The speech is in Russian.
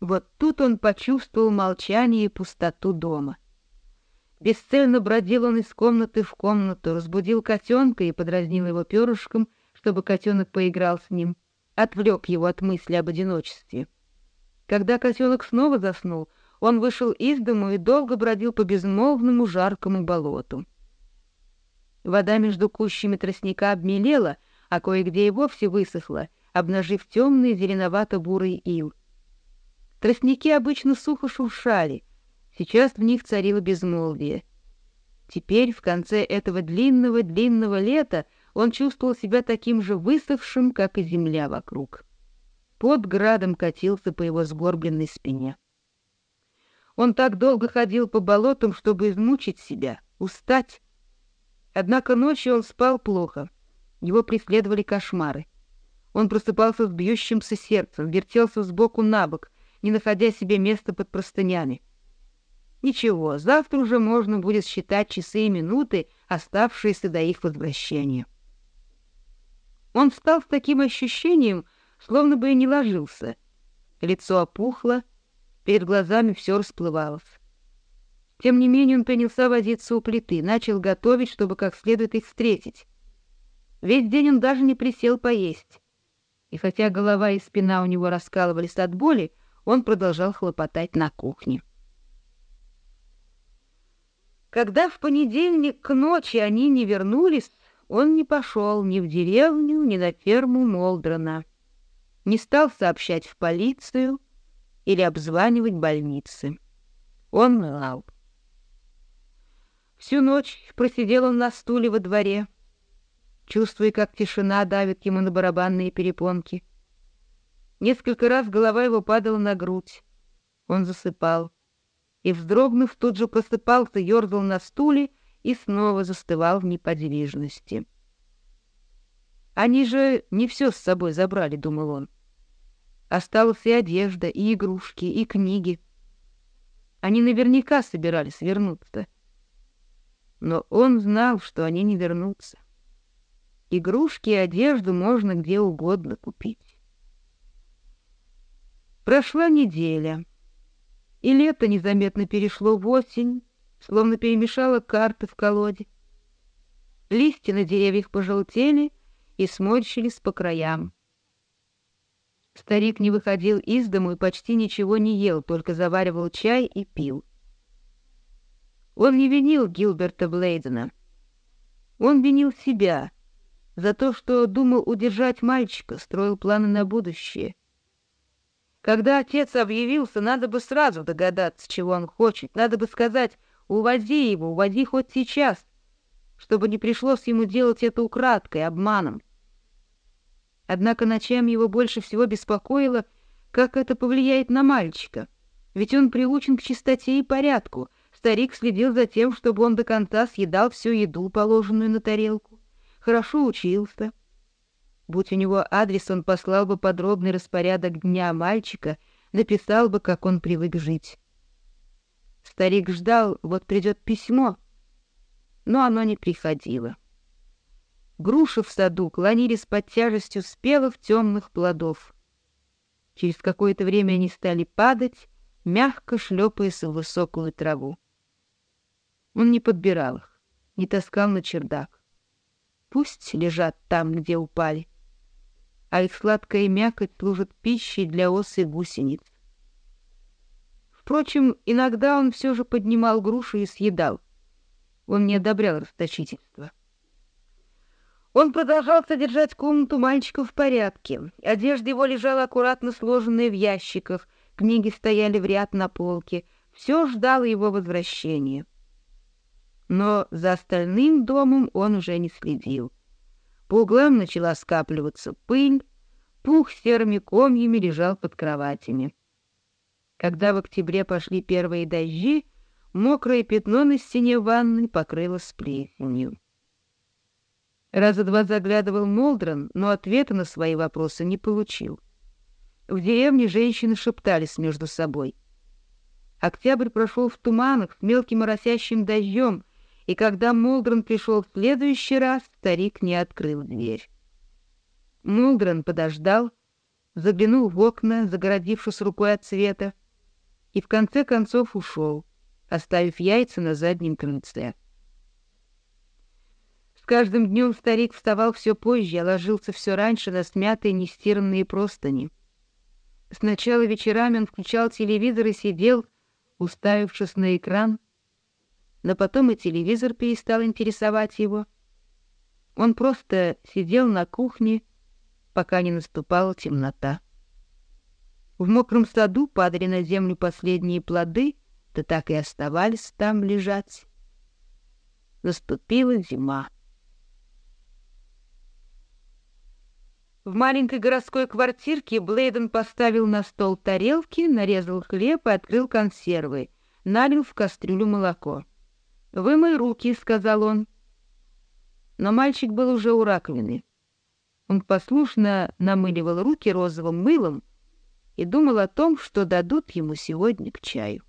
Вот тут он почувствовал молчание и пустоту дома. Бесцельно бродил он из комнаты в комнату, разбудил котенка и подразнил его перышком, чтобы котенок поиграл с ним, отвлек его от мысли об одиночестве. Когда котенок снова заснул, он вышел из дому и долго бродил по безмолвному жаркому болоту. Вода между кущами тростника обмелела, а кое-где и вовсе высохла, обнажив темный зеленовато-бурый ил — Тростники обычно сухо шуршали. Сейчас в них царило безмолвие. Теперь, в конце этого длинного-длинного лета, он чувствовал себя таким же высохшим, как и земля вокруг. Под градом катился по его сгорбленной спине. Он так долго ходил по болотам, чтобы измучить себя, устать. Однако ночью он спал плохо. Его преследовали кошмары. Он просыпался с бьющимся сердцем, вертелся сбоку на бок — не находя себе места под простынями. Ничего, завтра уже можно будет считать часы и минуты, оставшиеся до их возвращения. Он встал с таким ощущением, словно бы и не ложился. Лицо опухло, перед глазами все расплывалось. Тем не менее он принялся возиться у плиты, начал готовить, чтобы как следует их встретить. Весь день он даже не присел поесть. И хотя голова и спина у него раскалывались от боли, он продолжал хлопотать на кухне. Когда в понедельник к ночи они не вернулись, он не пошел ни в деревню, ни на ферму Молдрана. Не стал сообщать в полицию или обзванивать больницы. Он лал. Всю ночь просидел он на стуле во дворе, чувствуя, как тишина давит ему на барабанные перепонки — Несколько раз голова его падала на грудь. Он засыпал. И, вздрогнув, тут же просыпался, ерзал на стуле и снова застывал в неподвижности. «Они же не все с собой забрали», — думал он. Осталась и одежда, и игрушки, и книги. Они наверняка собирались вернуться. Но он знал, что они не вернутся. Игрушки и одежду можно где угодно купить. Прошла неделя, и лето незаметно перешло в осень, словно перемешала карты в колоде. Листья на деревьях пожелтели и сморщились по краям. Старик не выходил из дому и почти ничего не ел, только заваривал чай и пил. Он не винил Гилберта Блейдена. Он винил себя за то, что думал удержать мальчика, строил планы на будущее — когда отец объявился, надо бы сразу догадаться, чего он хочет. Надо бы сказать «Уводи его, уводи хоть сейчас», чтобы не пришлось ему делать это украдкой, обманом. Однако ночам его больше всего беспокоило, как это повлияет на мальчика. Ведь он приучен к чистоте и порядку. Старик следил за тем, чтобы он до конца съедал всю еду, положенную на тарелку. Хорошо учился, Будь у него адрес, он послал бы подробный распорядок дня мальчика, написал бы, как он привык жить. Старик ждал, вот придет письмо, но оно не приходило. Груши в саду клонились под тяжестью спелых темных плодов. Через какое-то время они стали падать, мягко шлепаясь в высокую траву. Он не подбирал их, не таскал на чердак. Пусть лежат там, где упали а их сладкая мякоть служит пищей для ос и гусениц. Впрочем, иногда он все же поднимал груши и съедал. Он не одобрял расточительство. Он продолжал содержать комнату мальчика в порядке. Одежда его лежала аккуратно сложенная в ящиках, книги стояли в ряд на полке. Все ждало его возвращения. Но за остальным домом он уже не следил. По углам начала скапливаться пыль, пух серыми комьями лежал под кроватями. Когда в октябре пошли первые дожди, мокрое пятно на стене ванны покрыло сплетнью. Раза два заглядывал Молдран, но ответа на свои вопросы не получил. В деревне женщины шептались между собой. Октябрь прошел в туманах, с мелким моросящим дождем, и когда Молдрон пришел в следующий раз, старик не открыл дверь. Молдрон подождал, заглянул в окна, загородившись рукой от света, и в конце концов ушел, оставив яйца на заднем крыльце. С каждым днем старик вставал все позже, а ложился все раньше на смятые нестиранные простыни. Сначала вечерами он включал телевизор и сидел, уставившись на экран, но потом и телевизор перестал интересовать его. Он просто сидел на кухне, пока не наступала темнота. В мокром саду падали на землю последние плоды, да так и оставались там лежать. Наступила зима. В маленькой городской квартирке Блейден поставил на стол тарелки, нарезал хлеб и открыл консервы, налил в кастрюлю молоко. «Вымой руки», — сказал он. Но мальчик был уже у раковины. Он послушно намыливал руки розовым мылом и думал о том, что дадут ему сегодня к чаю.